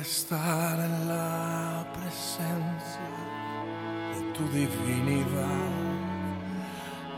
estar en la presencia de tu divinidad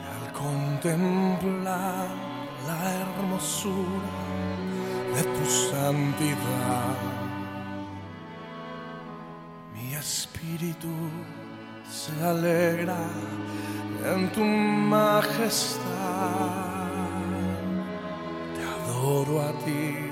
y al contemplar la hermosura de tu santidad, mi espíritu se alegra en tu majestad. Te adoro a ti,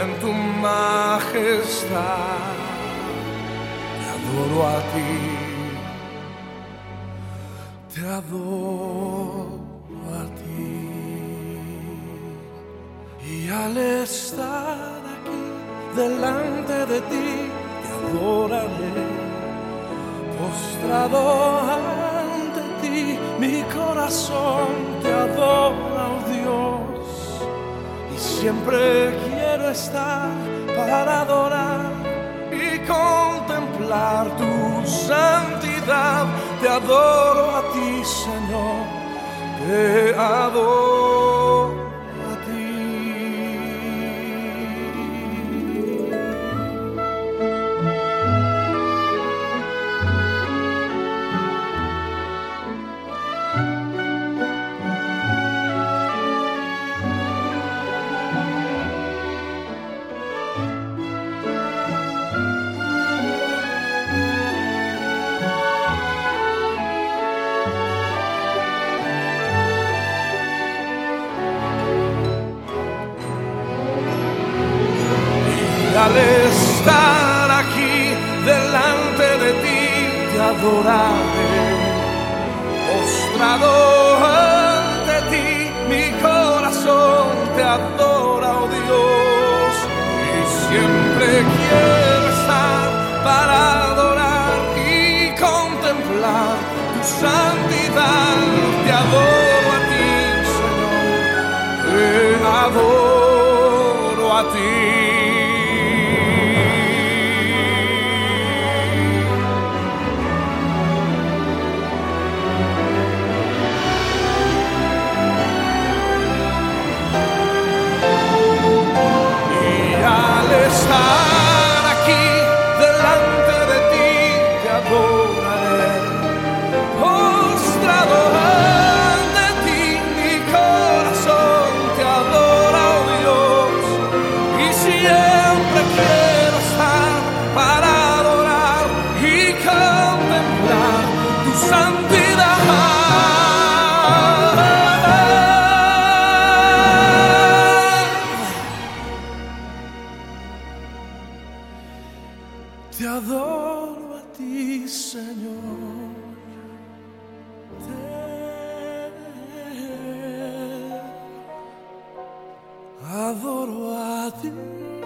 en tu majestad. Te adoro a ti, te adoro a ti. Y al estar aquí delante de ti, te adoraré postrado ante ti, mi corazón siempre quiero estar para adorar y contemplar tu santidad. Te adoro a ti, Señor, te adoro al estar aquí delante de ti te adoraré, postrado ante ti mi corazón te adora, oh Dios, y siempre quiero estar para adorar y contemplar tu santidad, te adoro Te adoro a ti, Señor. Te adoro a ti.